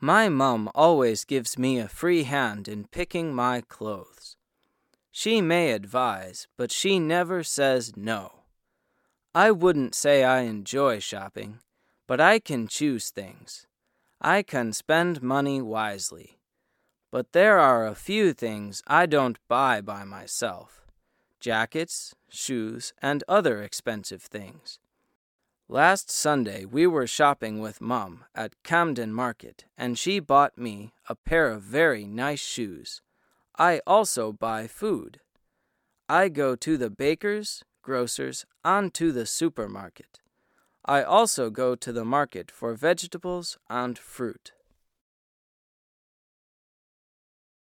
My mum always gives me a free hand in picking my clothes. She may advise, but she never says no. I wouldn't say I enjoy shopping, but I can choose things. I can spend money wisely. But there are a few things I don't buy by myself jackets, shoes, and other expensive things. Last Sunday we were shopping with Mum at Camden Market, and she bought me a pair of very nice shoes. I also buy food. I go to the baker's, grocer's, and to the supermarket. I also go to the market for vegetables and fruit.